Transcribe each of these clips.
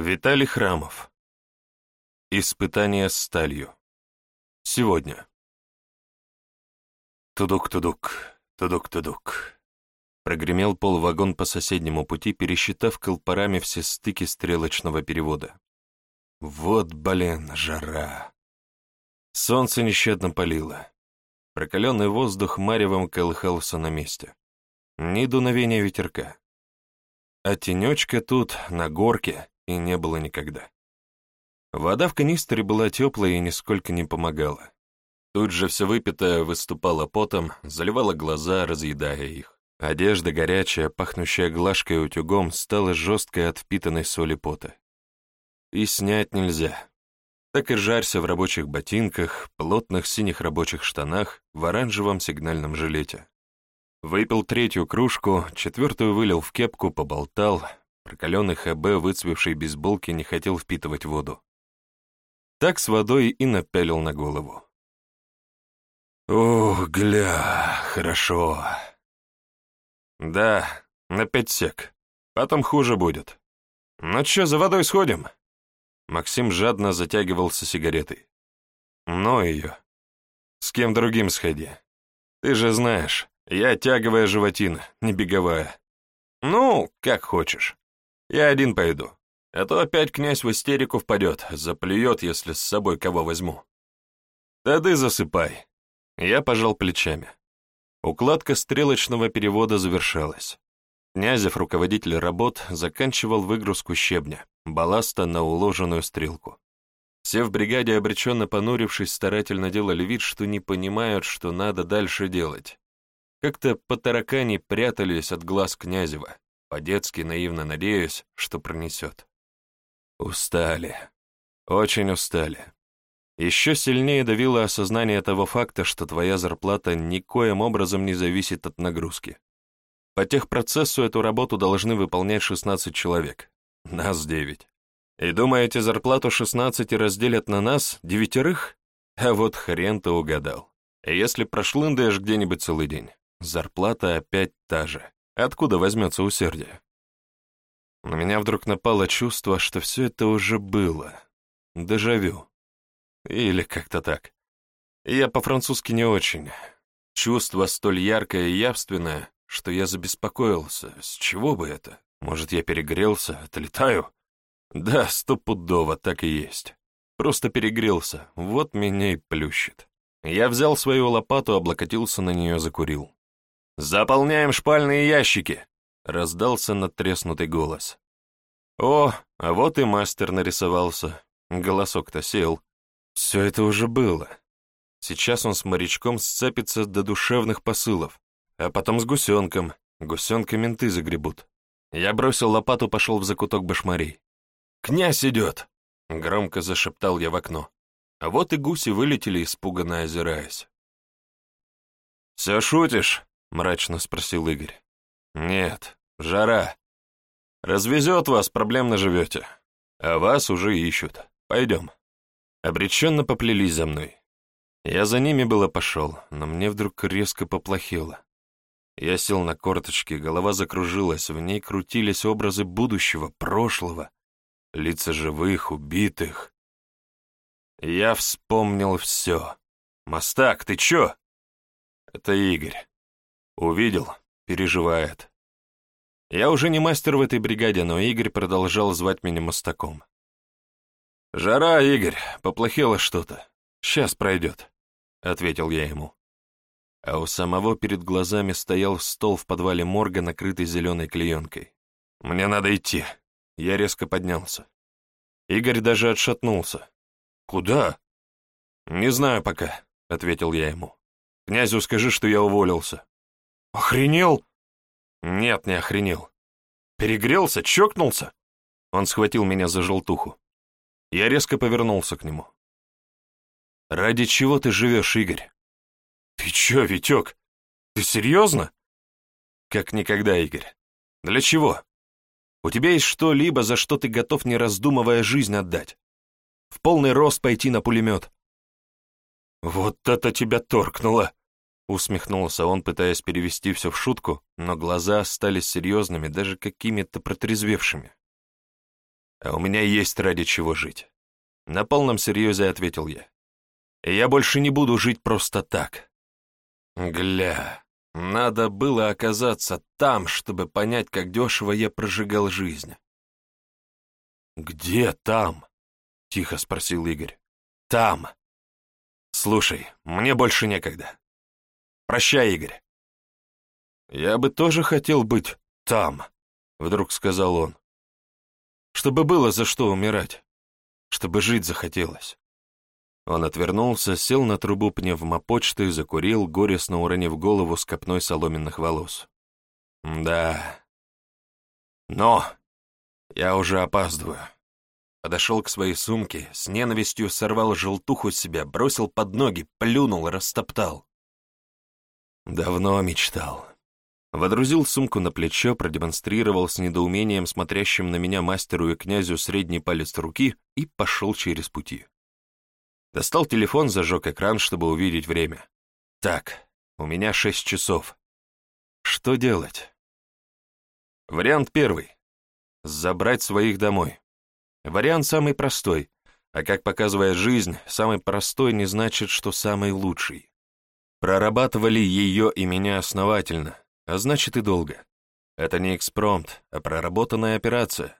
Виталий Храмов. Испытание сталью. Сегодня. Тудук-тудук, тудук-тудук. Прогремел полвагон по соседнему пути, пересчитав колпарами все стыки стрелочного перевода. Вот, блин, жара. Солнце нещадно палило. Прокаленный воздух маревом колыхался на месте. Ни дуновения ветерка. А тенечка тут, на горке, и не было никогда. Вода в канистре была теплая и нисколько не помогала. Тут же все выпитое выступало потом, заливало глаза, разъедая их. Одежда горячая, пахнущая глажкой утюгом, стала жесткой от впитанной соли пота. И снять нельзя. Так и жарься в рабочих ботинках, плотных синих рабочих штанах, в оранжевом сигнальном жилете. Выпил третью кружку, четвертую вылил в кепку, поболтал, Прокаленный ХБ, выцвевший бейсболки, не хотел впитывать воду. Так с водой и напялил на голову. «Ох, гля, хорошо!» «Да, на пять сек. Потом хуже будет. Ну чё, за водой сходим?» Максим жадно затягивался сигаретой. «Ну её. С кем другим сходи. Ты же знаешь, я тяговая животина, не беговая. Ну, как хочешь». Я один пойду, а то опять князь в истерику впадет, заплюет, если с собой кого возьму. Да ты засыпай. Я пожал плечами. Укладка стрелочного перевода завершалась. Князев, руководитель работ, заканчивал выгрузку щебня, балласта на уложенную стрелку. Все в бригаде, обреченно понурившись, старательно делали вид, что не понимают, что надо дальше делать. Как-то по таракане прятались от глаз Князева. По-детски наивно надеюсь, что пронесет. Устали. Очень устали. Еще сильнее давило осознание того факта, что твоя зарплата никоим образом не зависит от нагрузки. По техпроцессу эту работу должны выполнять 16 человек. Нас 9. И думаете, зарплату 16 разделят на нас, девятерых? А вот хрен ты угадал. Если прошлындаешь где-нибудь целый день, зарплата опять та же откуда возьмется усердие. На меня вдруг напало чувство, что все это уже было. Дежавю. Или как-то так. Я по-французски не очень. Чувство столь яркое и явственное, что я забеспокоился. С чего бы это? Может, я перегрелся, отлетаю? Да, стопудово, так и есть. Просто перегрелся, вот меня и плющит. Я взял свою лопату, облокотился на нее, закурил. «Заполняем шпальные ящики!» — раздался надтреснутый голос. «О, а вот и мастер нарисовался. Голосок-то сел. Все это уже было. Сейчас он с морячком сцепится до душевных посылов, а потом с гусенком. Гусенка менты загребут». Я бросил лопату, пошел в закуток башмарей. «Князь идет!» — громко зашептал я в окно. А вот и гуси вылетели, испуганно озираясь. «Все шутишь?» — мрачно спросил Игорь. «Нет, жара. Развезет вас, проблемно живете. А вас уже ищут. Пойдем». Обреченно поплелись за мной. Я за ними было пошел, но мне вдруг резко поплохело. Я сел на корточки, голова закружилась, в ней крутились образы будущего, прошлого, лица живых, убитых. Я вспомнил все. «Мастак, ты че? «Это Игорь. Увидел, переживает. Я уже не мастер в этой бригаде, но Игорь продолжал звать меня мостаком. «Жара, Игорь, поплохело что-то. Сейчас пройдет», — ответил я ему. А у самого перед глазами стоял стол в подвале морга, накрытый зеленой клеенкой. «Мне надо идти». Я резко поднялся. Игорь даже отшатнулся. «Куда?» «Не знаю пока», — ответил я ему. «Князю скажи, что я уволился». «Охренел?» «Нет, не охренел. Перегрелся, чокнулся?» Он схватил меня за желтуху. Я резко повернулся к нему. «Ради чего ты живешь, Игорь?» «Ты чё, Витек? Ты серьезно?» «Как никогда, Игорь. Для чего? У тебя есть что-либо, за что ты готов, не раздумывая, жизнь отдать. В полный рост пойти на пулемет». «Вот это тебя торкнуло!» Усмехнулся он, пытаясь перевести все в шутку, но глаза остались серьезными, даже какими-то протрезвевшими. «А у меня есть ради чего жить», — на полном серьезе ответил я. «Я больше не буду жить просто так». «Гля, надо было оказаться там, чтобы понять, как дешево я прожигал жизнь». «Где там?» — тихо спросил Игорь. «Там. Слушай, мне больше некогда». Прощай, Игорь». «Я бы тоже хотел быть там», — вдруг сказал он. «Чтобы было за что умирать. Чтобы жить захотелось». Он отвернулся, сел на трубу пневмопочты и закурил, горестно уронив голову с копной соломенных волос. «Да. Но я уже опаздываю». Подошел к своей сумке, с ненавистью сорвал желтуху с себя, бросил под ноги, плюнул, растоптал. Давно мечтал. Водрузил сумку на плечо, продемонстрировал с недоумением смотрящим на меня мастеру и князю средний палец руки и пошел через пути. Достал телефон, зажег экран, чтобы увидеть время. Так, у меня шесть часов. Что делать? Вариант первый. Забрать своих домой. Вариант самый простой, а как показывает жизнь, самый простой не значит, что самый лучший. Прорабатывали ее и меня основательно, а значит и долго. Это не экспромт, а проработанная операция.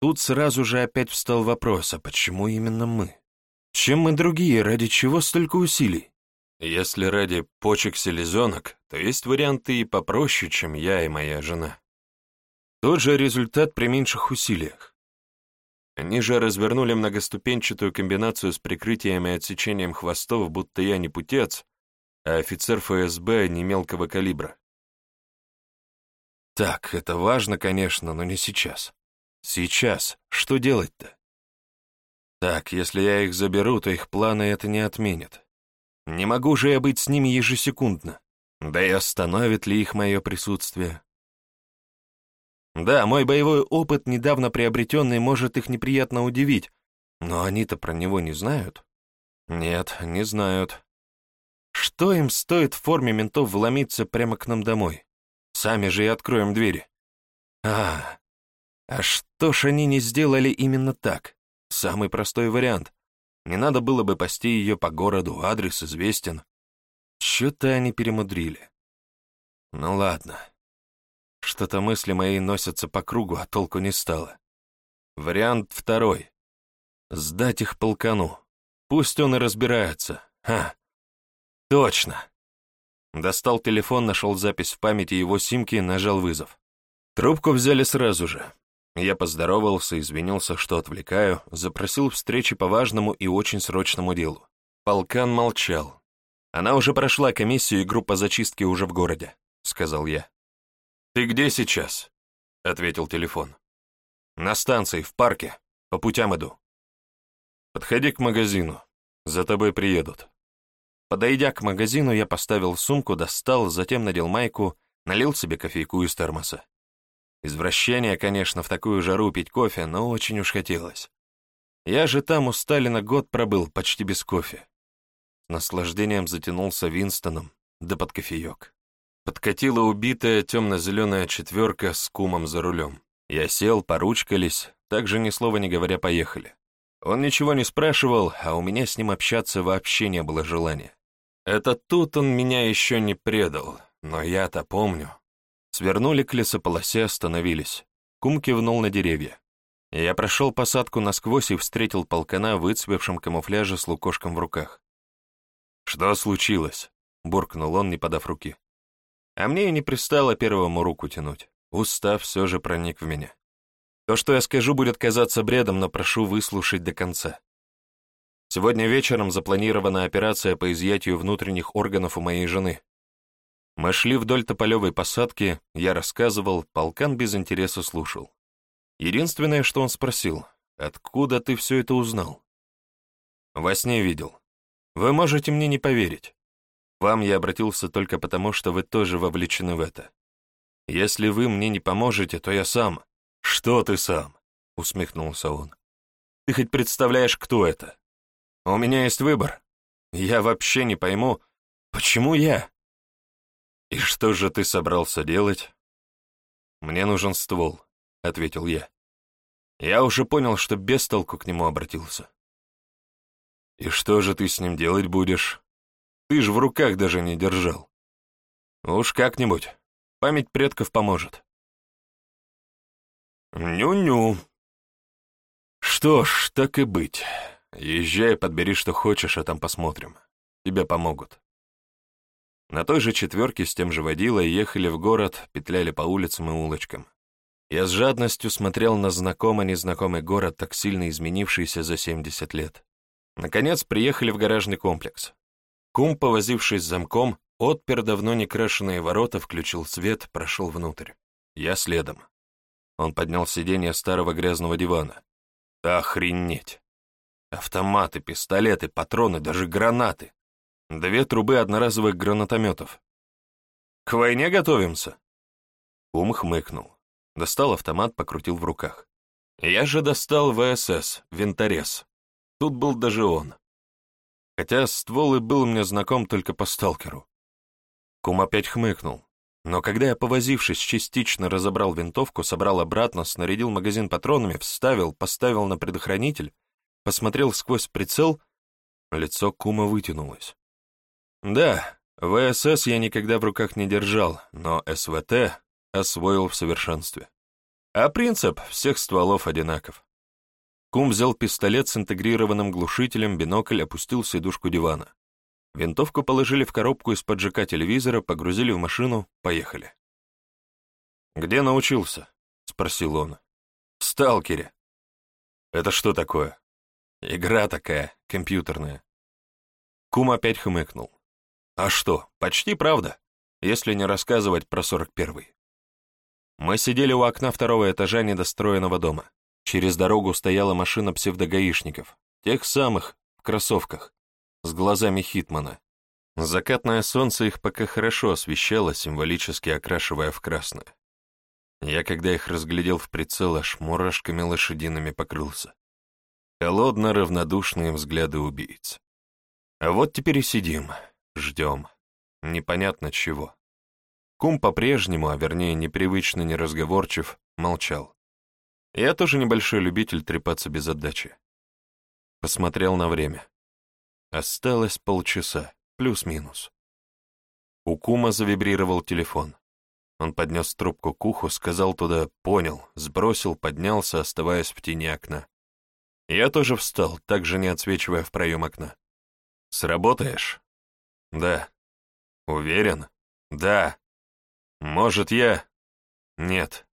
Тут сразу же опять встал вопрос, а почему именно мы? Чем мы другие, ради чего столько усилий? Если ради почек селезенок, то есть варианты и попроще, чем я и моя жена. Тот же результат при меньших усилиях. Они же развернули многоступенчатую комбинацию с прикрытием и отсечением хвостов, будто я не путец, а офицер ФСБ не мелкого калибра. Так, это важно, конечно, но не сейчас. Сейчас. Что делать-то? Так, если я их заберу, то их планы это не отменят. Не могу же я быть с ними ежесекундно. Да и остановит ли их мое присутствие? Да, мой боевой опыт, недавно приобретенный, может их неприятно удивить, но они-то про него не знают. Нет, не знают. Что им стоит в форме ментов вломиться прямо к нам домой? Сами же и откроем двери. А, а что ж они не сделали именно так? Самый простой вариант. Не надо было бы пасти ее по городу, адрес известен. Че-то они перемудрили. Ну ладно. Что-то мысли мои носятся по кругу, а толку не стало. Вариант второй. Сдать их полкану. Пусть он и разбирается. Ха, Точно. Достал телефон, нашел запись в памяти его симки нажал вызов. Трубку взяли сразу же. Я поздоровался, извинился, что отвлекаю, запросил встречи по важному и очень срочному делу. Полкан молчал. «Она уже прошла комиссию, и группа зачистки уже в городе», — сказал я. «Ты где сейчас?» — ответил телефон. «На станции, в парке. По путям иду». «Подходи к магазину. За тобой приедут». Подойдя к магазину, я поставил сумку, достал, затем надел майку, налил себе кофейку из термоса. Извращение, конечно, в такую жару пить кофе, но очень уж хотелось. Я же там у Сталина год пробыл, почти без кофе. С наслаждением затянулся Винстоном, да под кофеек. Подкатила убитая темно-зеленая четверка с кумом за рулем. Я сел, поручкались, так же ни слова не говоря поехали. Он ничего не спрашивал, а у меня с ним общаться вообще не было желания. Это тут он меня еще не предал, но я-то помню. Свернули к лесополосе, остановились. Кум кивнул на деревья. Я прошел посадку насквозь и встретил полкана в выцвевшем камуфляже с лукошком в руках. «Что случилось?» — буркнул он, не подав руки. А мне и не пристало первому руку тянуть. Устав все же проник в меня. То, что я скажу, будет казаться бредом, но прошу выслушать до конца. Сегодня вечером запланирована операция по изъятию внутренних органов у моей жены. Мы шли вдоль тополевой посадки, я рассказывал, полкан без интереса слушал. Единственное, что он спросил, откуда ты все это узнал? Во сне видел. Вы можете мне не поверить. Вам я обратился только потому, что вы тоже вовлечены в это. Если вы мне не поможете, то я сам. «Что ты сам?» — усмехнулся он. «Ты хоть представляешь, кто это? А у меня есть выбор. Я вообще не пойму, почему я?» «И что же ты собрался делать?» «Мне нужен ствол», — ответил я. Я уже понял, что без толку к нему обратился. «И что же ты с ним делать будешь? Ты ж в руках даже не держал. Уж как-нибудь. Память предков поможет». «Ню-ню». «Что ж, так и быть. Езжай, подбери, что хочешь, а там посмотрим. Тебе помогут». На той же четверке с тем же водилой ехали в город, петляли по улицам и улочкам. Я с жадностью смотрел на знакомо-незнакомый город, так сильно изменившийся за 70 лет. Наконец приехали в гаражный комплекс. Кум, повозившись с замком, отпер давно не крашенные ворота, включил свет, прошел внутрь. Я следом. Он поднял сиденье старого грязного дивана. Охренеть! Автоматы, пистолеты, патроны, даже гранаты. Две трубы одноразовых гранатометов. «К войне готовимся?» Ум хмыкнул. Достал автомат, покрутил в руках. Я же достал ВСС, винторез. Тут был даже он. Хотя ствол и был мне знаком только по сталкеру. Кум опять хмыкнул. Но когда я, повозившись, частично разобрал винтовку, собрал обратно, снарядил магазин патронами, вставил, поставил на предохранитель, посмотрел сквозь прицел, лицо кума вытянулось. Да, ВСС я никогда в руках не держал, но СВТ освоил в совершенстве. А принцип всех стволов одинаков. Кум взял пистолет с интегрированным глушителем, бинокль, опустил сидушку дивана. Винтовку положили в коробку из-под ЖК телевизора, погрузили в машину, поехали. «Где научился?» — спросил он. «В «Сталкере». «Это что такое?» «Игра такая, компьютерная». Кум опять хмыкнул. «А что, почти правда, если не рассказывать про сорок первый. Мы сидели у окна второго этажа недостроенного дома. Через дорогу стояла машина псевдогаишников, тех самых, в кроссовках, с глазами Хитмана. Закатное солнце их пока хорошо освещало, символически окрашивая в красное. Я, когда их разглядел в прицел, аж мурашками лошадиными покрылся. Холодно-равнодушные взгляды убийц. А вот теперь и сидим, ждем. Непонятно чего. Кум по-прежнему, а вернее непривычно неразговорчив, молчал. Я тоже небольшой любитель трепаться без отдачи. Посмотрел на время. Осталось полчаса, плюс-минус. У Кума завибрировал телефон. Он поднес трубку к уху, сказал туда «понял», сбросил, поднялся, оставаясь в тени окна. Я тоже встал, также не отсвечивая в проем окна. «Сработаешь?» «Да». «Уверен?» «Да». «Может, я?» «Нет».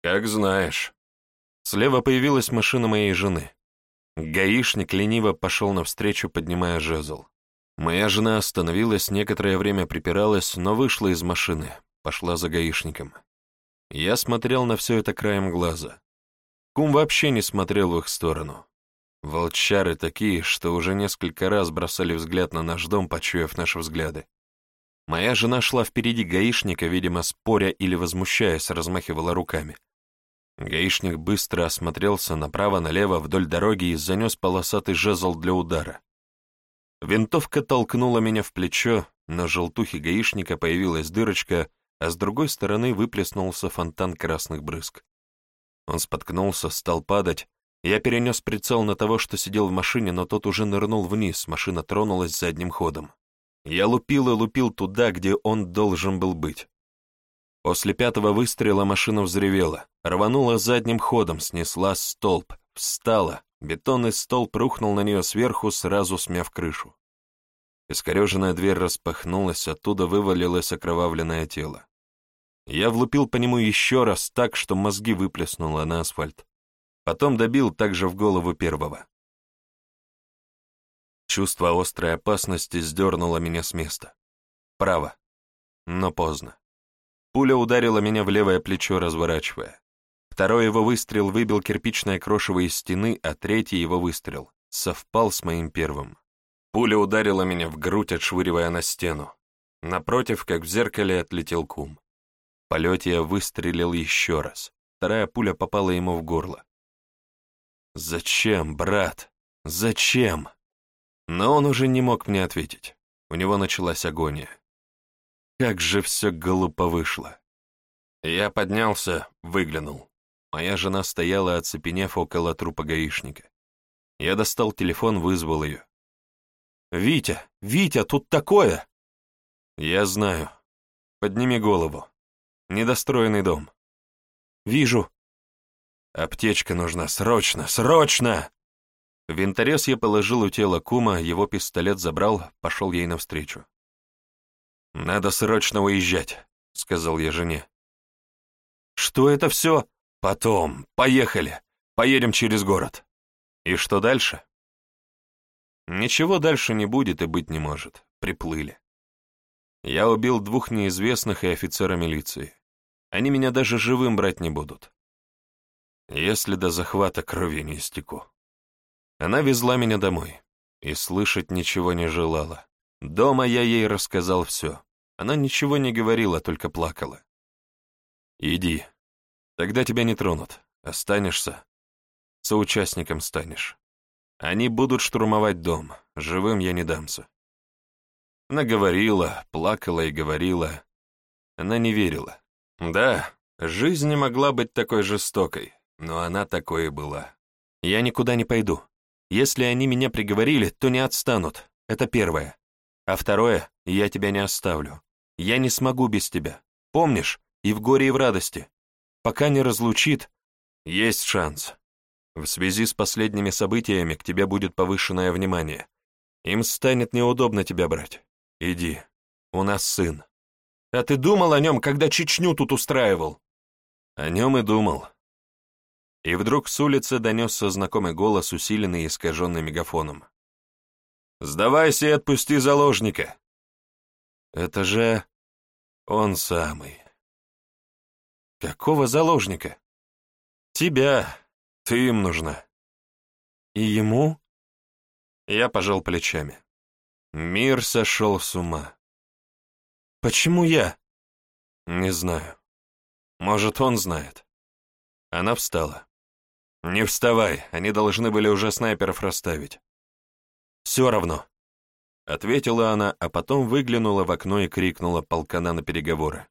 «Как знаешь». Слева появилась машина моей жены. Гаишник лениво пошел навстречу, поднимая жезл. Моя жена остановилась, некоторое время припиралась, но вышла из машины, пошла за гаишником. Я смотрел на все это краем глаза. Кум вообще не смотрел в их сторону. Волчары такие, что уже несколько раз бросали взгляд на наш дом, почуяв наши взгляды. Моя жена шла впереди гаишника, видимо, споря или возмущаясь, размахивала руками. Гаишник быстро осмотрелся направо-налево вдоль дороги и занес полосатый жезл для удара. Винтовка толкнула меня в плечо, на желтухе гаишника появилась дырочка, а с другой стороны выплеснулся фонтан красных брызг. Он споткнулся, стал падать. Я перенес прицел на того, что сидел в машине, но тот уже нырнул вниз, машина тронулась задним ходом. Я лупил и лупил туда, где он должен был быть. После пятого выстрела машина взревела, рванула задним ходом, снесла столб, встала, бетонный столб рухнул на нее сверху, сразу смяв крышу. Искореженная дверь распахнулась, оттуда вывалилось окровавленное тело. Я влупил по нему еще раз так, что мозги выплеснуло на асфальт. Потом добил также в голову первого. Чувство острой опасности сдернуло меня с места. Право. Но поздно. Пуля ударила меня в левое плечо, разворачивая. Второй его выстрел выбил кирпичное крошево из стены, а третий его выстрел совпал с моим первым. Пуля ударила меня в грудь, отшвыривая на стену. Напротив, как в зеркале, отлетел кум. В полете я выстрелил еще раз. Вторая пуля попала ему в горло. «Зачем, брат? Зачем?» Но он уже не мог мне ответить. У него началась агония. Как же все глупо вышло. Я поднялся, выглянул. Моя жена стояла, оцепенев около трупа гаишника. Я достал телефон, вызвал ее. «Витя! Витя, тут такое!» «Я знаю. Подними голову. Недостроенный дом». «Вижу». «Аптечка нужна, срочно, срочно!» Винторез я положил у тела кума, его пистолет забрал, пошел ей навстречу. «Надо срочно уезжать», — сказал я жене. «Что это все?» «Потом. Поехали. Поедем через город». «И что дальше?» «Ничего дальше не будет и быть не может. Приплыли. Я убил двух неизвестных и офицера милиции. Они меня даже живым брать не будут. Если до захвата крови не истеку». Она везла меня домой и слышать ничего не желала. Дома я ей рассказал все. Она ничего не говорила, только плакала. «Иди. Тогда тебя не тронут. Останешься. Соучастником станешь. Они будут штурмовать дом. Живым я не дамся». Она говорила, плакала и говорила. Она не верила. Да, жизнь не могла быть такой жестокой, но она такой и была. «Я никуда не пойду. Если они меня приговорили, то не отстанут. Это первое. А второе, я тебя не оставлю. Я не смогу без тебя. Помнишь? И в горе, и в радости. Пока не разлучит, есть шанс. В связи с последними событиями к тебе будет повышенное внимание. Им станет неудобно тебя брать. Иди. У нас сын. А ты думал о нем, когда Чечню тут устраивал? О нем и думал. И вдруг с улицы донесся знакомый голос, усиленный искаженным мегафоном. Сдавайся и отпусти заложника. Это же он самый. Какого заложника? Тебя. Ты им нужна. И ему? Я пожал плечами. Мир сошел с ума. Почему я? Не знаю. Может, он знает. Она встала. Не вставай, они должны были уже снайперов расставить. «Все равно», — ответила она, а потом выглянула в окно и крикнула полкана на переговоры.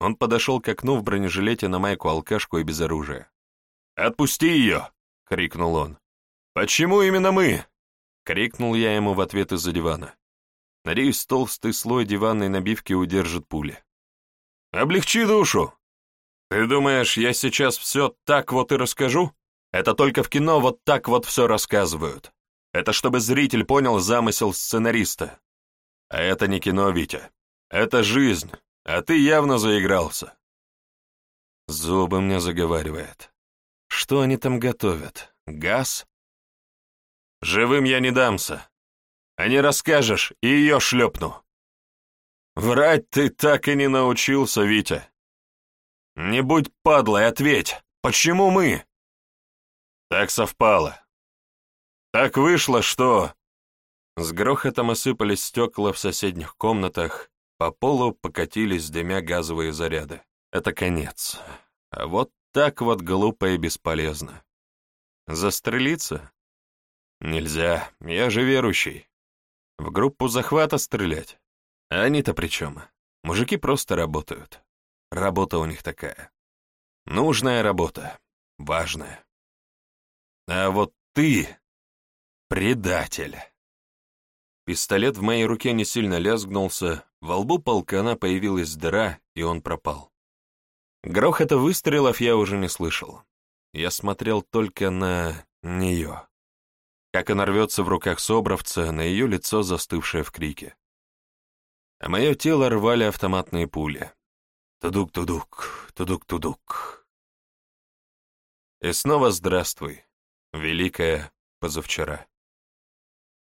Он подошел к окну в бронежилете на майку-алкашку и без оружия. «Отпусти ее!» — крикнул он. «Почему именно мы?» — крикнул я ему в ответ из-за дивана. Надеюсь, толстый слой диванной набивки удержит пули. «Облегчи душу!» «Ты думаешь, я сейчас все так вот и расскажу? Это только в кино вот так вот все рассказывают. Это чтобы зритель понял замысел сценариста. А это не кино, Витя. Это жизнь, а ты явно заигрался. Зубы мне заговаривает. Что они там готовят? Газ? Живым я не дамся. А не расскажешь, и ее шлепну. Врать ты так и не научился, Витя. Не будь падлой, ответь, почему мы? Так совпало, так вышло, что...» С грохотом осыпались стекла в соседних комнатах, по полу покатились дымя газовые заряды. Это конец. А вот так вот глупо и бесполезно. Застрелиться? Нельзя, я же верующий. В группу захвата стрелять. Они-то при чем? Мужики просто работают. Работа у них такая. Нужная работа, важная. А вот ты Предатель! Пистолет в моей руке не сильно лязгнулся, во лбу полкана появилась дыра, и он пропал. Грохота выстрелов я уже не слышал. Я смотрел только на нее. Как она рвется в руках собравца, на ее лицо застывшее в крике. А мое тело рвали автоматные пули. Тудук-тудук, тудук-тудук. И снова здравствуй, великая позавчера.